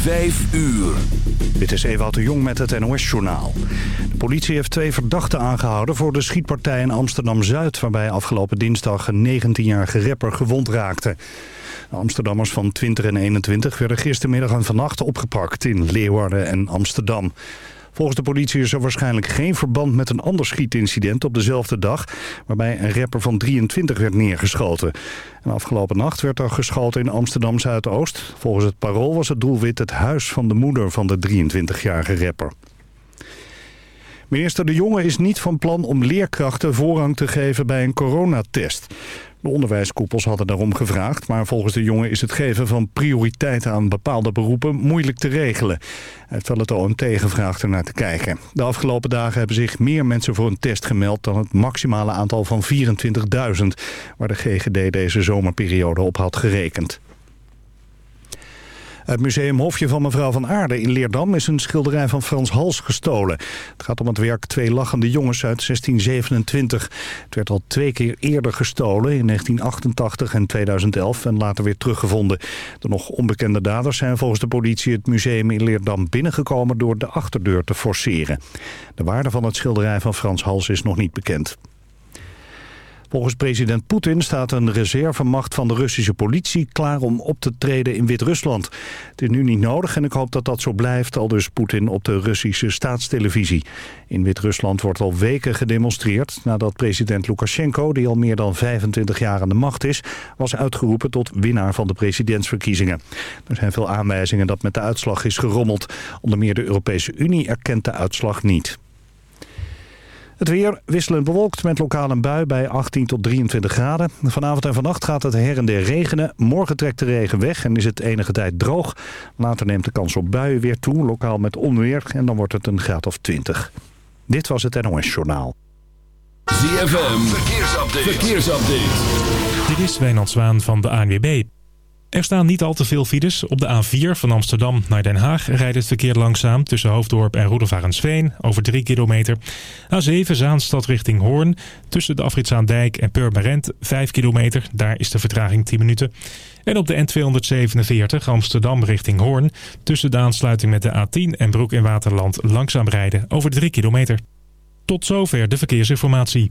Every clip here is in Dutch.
Vijf uur. Dit is Ewout de Jong met het NOS-journaal. De politie heeft twee verdachten aangehouden voor de schietpartij in Amsterdam-Zuid... waarbij afgelopen dinsdag een 19-jarige rapper gewond raakte. Amsterdammers van 20 en 21 werden gistermiddag en vannacht opgepakt in Leeuwarden en Amsterdam. Volgens de politie is er waarschijnlijk geen verband met een ander schietincident op dezelfde dag... waarbij een rapper van 23 werd neergeschoten. En afgelopen nacht werd er geschoten in Amsterdam-Zuidoost. Volgens het parool was het doelwit het huis van de moeder van de 23-jarige rapper. Minister De Jonge is niet van plan om leerkrachten voorrang te geven bij een coronatest. De onderwijskoepels hadden daarom gevraagd, maar volgens de jongen is het geven van prioriteit aan bepaalde beroepen moeilijk te regelen. Hij wel het OMT gevraagd ernaar te kijken. De afgelopen dagen hebben zich meer mensen voor een test gemeld dan het maximale aantal van 24.000, waar de GGD deze zomerperiode op had gerekend. Het museum Hofje van mevrouw van Aarde in Leerdam is een schilderij van Frans Hals gestolen. Het gaat om het werk Twee lachende jongens uit 1627. Het werd al twee keer eerder gestolen, in 1988 en 2011 en later weer teruggevonden. De nog onbekende daders zijn volgens de politie het museum in Leerdam binnengekomen door de achterdeur te forceren. De waarde van het schilderij van Frans Hals is nog niet bekend. Volgens president Poetin staat een reservemacht van de Russische politie klaar om op te treden in Wit-Rusland. Het is nu niet nodig en ik hoop dat dat zo blijft, al dus Poetin op de Russische staatstelevisie. In Wit-Rusland wordt al weken gedemonstreerd nadat president Lukashenko, die al meer dan 25 jaar aan de macht is, was uitgeroepen tot winnaar van de presidentsverkiezingen. Er zijn veel aanwijzingen dat met de uitslag is gerommeld. Onder meer de Europese Unie erkent de uitslag niet. Het weer wisselend bewolkt met lokaal een bui bij 18 tot 23 graden. Vanavond en vannacht gaat het her en der regenen. Morgen trekt de regen weg en is het enige tijd droog. Later neemt de kans op buien weer toe, lokaal met onweer. En dan wordt het een graad of 20. Dit was het NOS Journaal. ZFM, verkeersupdate. verkeersupdate. Dit is Wijnand Zwaan van de ANWB. Er staan niet al te veel files. Op de A4 van Amsterdam naar Den Haag rijdt het verkeer langzaam... tussen Hoofddorp en Roedevarensveen over 3 kilometer. A7 Zaanstad richting Hoorn. Tussen de Afritszaandijk en Purmerend 5 kilometer. Daar is de vertraging 10 minuten. En op de N247 Amsterdam richting Hoorn. Tussen de aansluiting met de A10 en Broek in Waterland langzaam rijden over 3 kilometer. Tot zover de verkeersinformatie.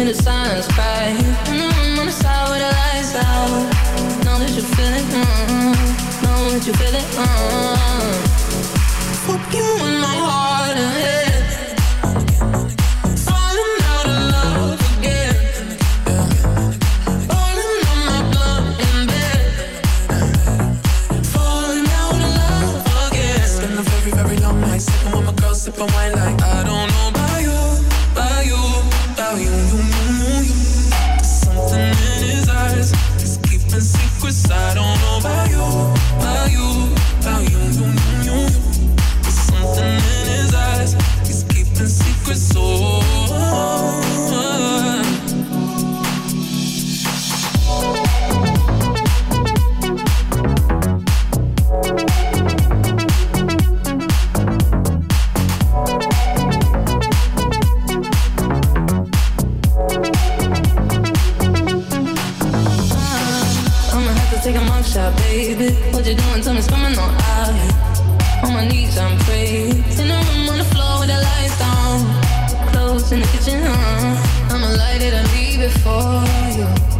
In the silence, cry. Mm, on the side with the lights out. Know that you feel it. Mm, know that you feel it. Mm. didn't leave it for you.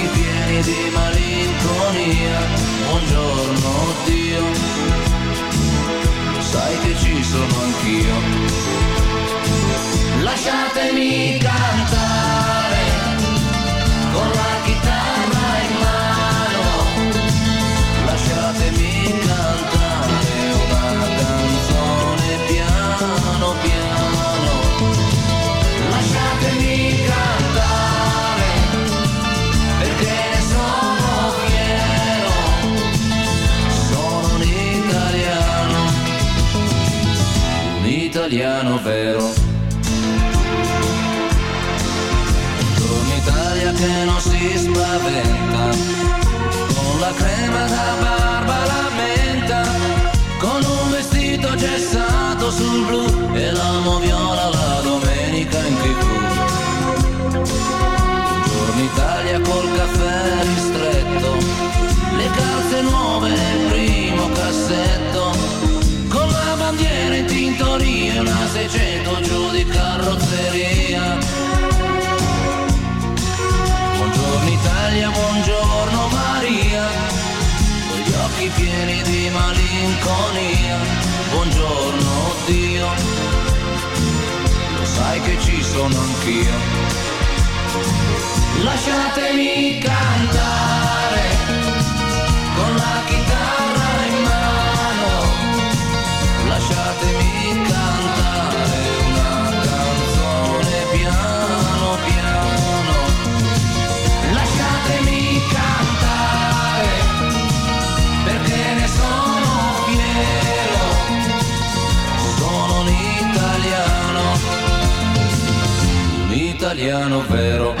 pieni di malinconia. Buongiorno Dio, sai che ci sono anch'io. Lasciatemi cantare con la italiano vero. Buongiorno Italia che non si spaventa, con la crema da barba la menta, con un vestito gessato sul blu malinconia. Buongiorno Dio, lo sai che ci sono anch'io. Lasciatemi cantare italiano vero.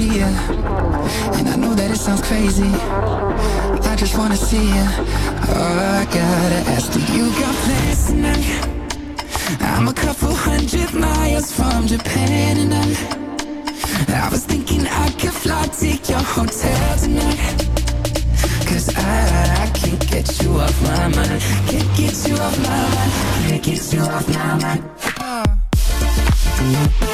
And I know that it sounds crazy. I just wanna see you. Oh, I gotta ask, do you got plans tonight? I'm a couple hundred miles from Japan and I, I was thinking I could fly to your hotel tonight. Cause I, I can't get you off my mind. Can't get you off my mind. Can't get you off my mind. I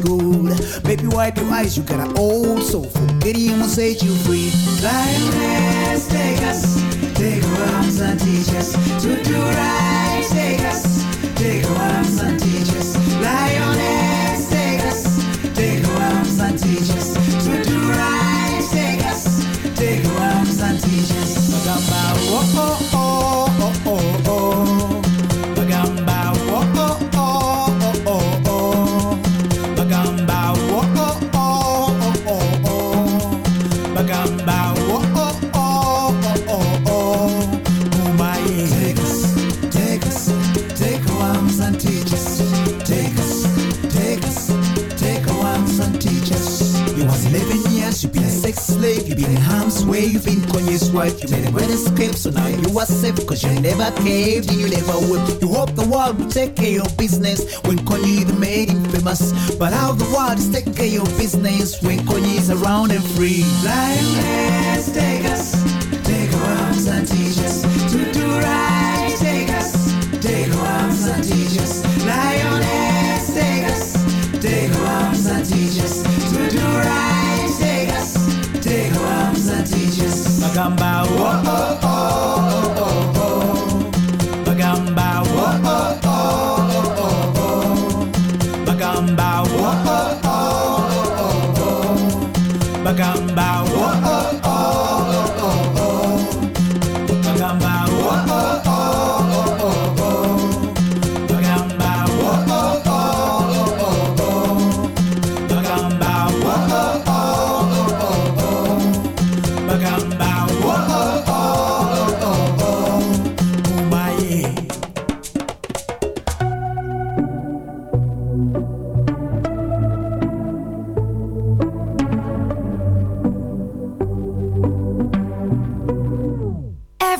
Baby, wipe your eyes, you got an old soul. Forget him will set you free. Lioness, take us, take care of business when Kanye even made him famous. But how the world is taking care of business when Kanye is around and free. Lioness, take us, take our arms and teach us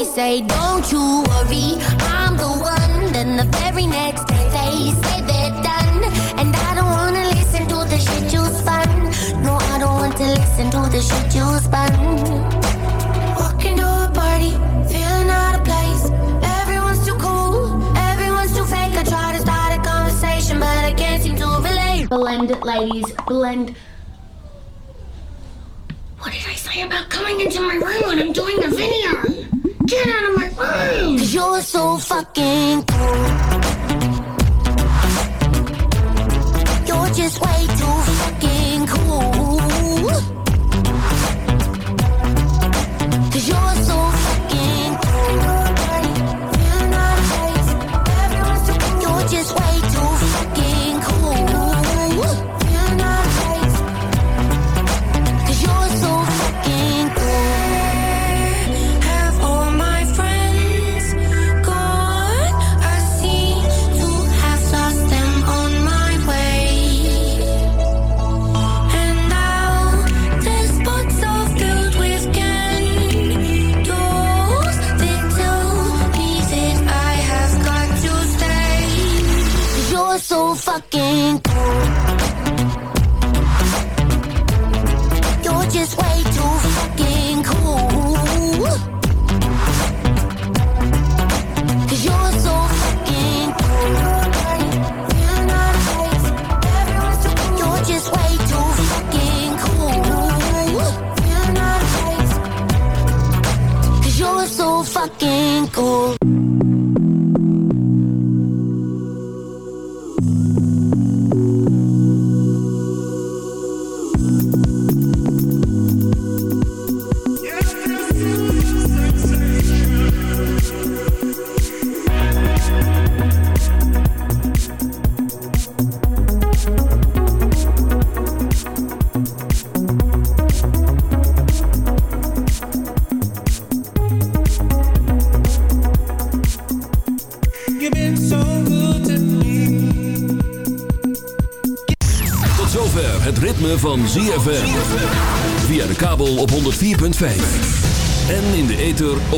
They say, don't you worry, I'm the one. Then the very next day they say they're done. And I don't wanna listen to the shit you spun. No, I don't want to listen to the shit you spun. Walking to a party, feeling out of place. Everyone's too cool, everyone's too fake. I try to start a conversation, but I can't seem to relate. Blend it, ladies. Blend. What did I say about coming into my room when I'm doing a video? Get out of my room! Cause you're so fucking cool.